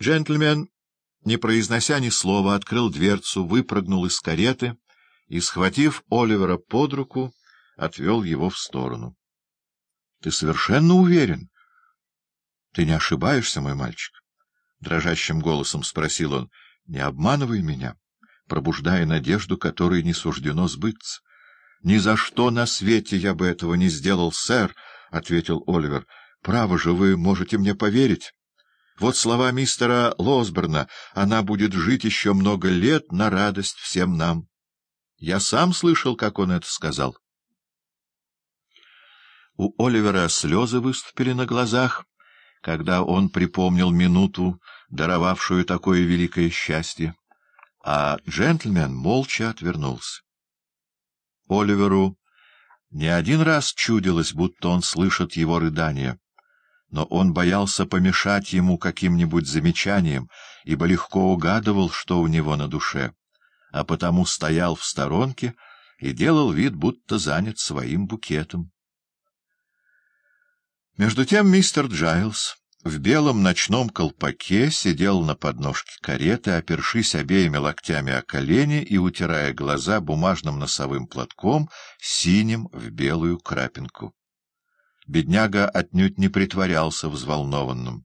Джентльмен, не произнося ни слова, открыл дверцу, выпрыгнул из кареты и, схватив Оливера под руку, отвел его в сторону. — Ты совершенно уверен? — Ты не ошибаешься, мой мальчик? — дрожащим голосом спросил он. — Не обманывай меня, пробуждая надежду, которой не суждено сбыться. — Ни за что на свете я бы этого не сделал, сэр, — ответил Оливер. — Право же, вы можете мне поверить. Вот слова мистера Лосберна. Она будет жить еще много лет на радость всем нам. Я сам слышал, как он это сказал. У Оливера слезы выступили на глазах, когда он припомнил минуту, даровавшую такое великое счастье, а джентльмен молча отвернулся. Оливеру не один раз чудилось, будто он слышит его рыдания но он боялся помешать ему каким-нибудь замечанием, ибо легко угадывал, что у него на душе, а потому стоял в сторонке и делал вид, будто занят своим букетом. Между тем мистер Джайлс в белом ночном колпаке сидел на подножке кареты, опершись обеими локтями о колени и утирая глаза бумажным носовым платком, синим в белую крапинку. Бедняга отнюдь не притворялся взволнованным.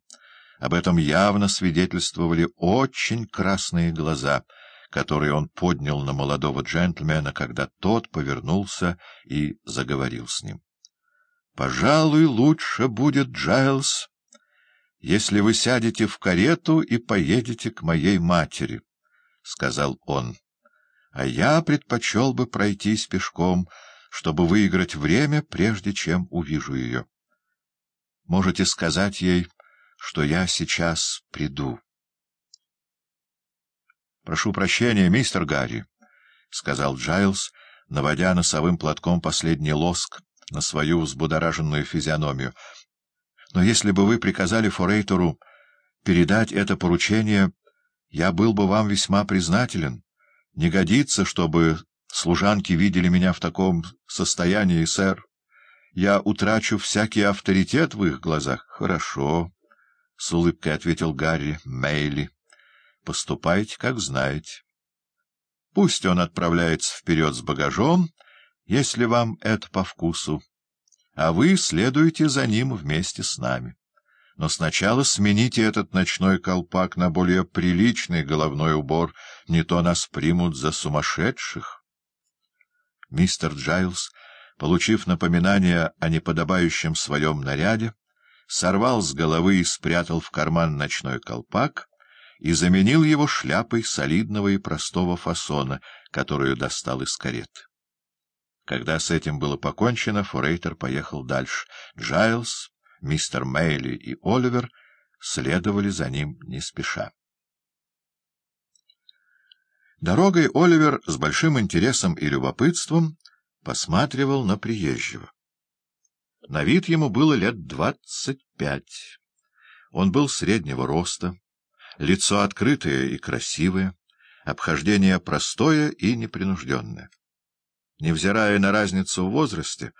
Об этом явно свидетельствовали очень красные глаза, которые он поднял на молодого джентльмена, когда тот повернулся и заговорил с ним. — Пожалуй, лучше будет, Джайлз, если вы сядете в карету и поедете к моей матери, — сказал он. — А я предпочел бы пройтись пешком, — чтобы выиграть время, прежде чем увижу ее. Можете сказать ей, что я сейчас приду. — Прошу прощения, мистер Гарри, — сказал Джайлз, наводя носовым платком последний лоск на свою взбудораженную физиономию. — Но если бы вы приказали Форейтору передать это поручение, я был бы вам весьма признателен. Не годится, чтобы Служанки видели меня в таком состоянии, сэр. Я утрачу всякий авторитет в их глазах. — Хорошо, — с улыбкой ответил Гарри Мейли. — Поступайте, как знаете. Пусть он отправляется вперед с багажом, если вам это по вкусу, а вы следуете за ним вместе с нами. Но сначала смените этот ночной колпак на более приличный головной убор, не то нас примут за сумасшедших. Мистер Джайлс, получив напоминание о неподобающем своем наряде, сорвал с головы и спрятал в карман ночной колпак и заменил его шляпой солидного и простого фасона, которую достал из кареты. Когда с этим было покончено, Форейтер поехал дальше. Джайлс, мистер Мейли и Оливер следовали за ним не спеша. Дорогой Оливер с большим интересом и любопытством посматривал на приезжего. На вид ему было лет двадцать пять. Он был среднего роста, лицо открытое и красивое, обхождение простое и непринужденное. Невзирая на разницу в возрасте,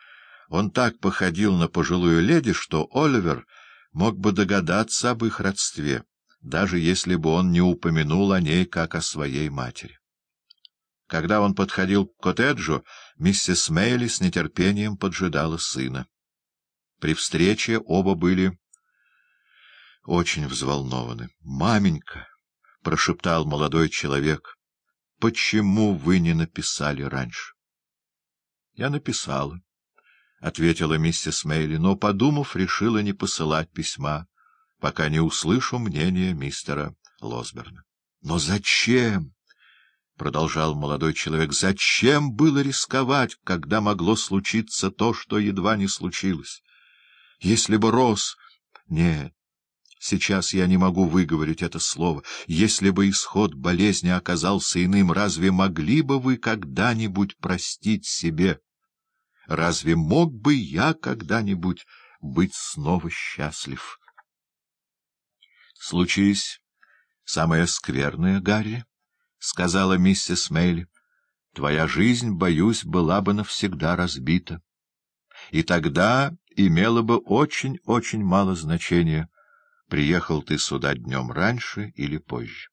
он так походил на пожилую леди, что Оливер мог бы догадаться об их родстве — даже если бы он не упомянул о ней как о своей матери. Когда он подходил к коттеджу, миссис Мейли с нетерпением поджидала сына. При встрече оба были очень взволнованы. — Маменька, — прошептал молодой человек, — почему вы не написали раньше? — Я написала, — ответила миссис Мейли, но, подумав, решила не посылать письма пока не услышу мнения мистера Лосберна. — Но зачем? — продолжал молодой человек. — Зачем было рисковать, когда могло случиться то, что едва не случилось? Если бы Рос... Нет, сейчас я не могу выговорить это слово. Если бы исход болезни оказался иным, разве могли бы вы когда-нибудь простить себе? Разве мог бы я когда-нибудь быть снова счастлив? — Случись самое скверное, Гарри, — сказала миссис Мейли, — твоя жизнь, боюсь, была бы навсегда разбита. И тогда имело бы очень-очень мало значения, приехал ты сюда днем раньше или позже.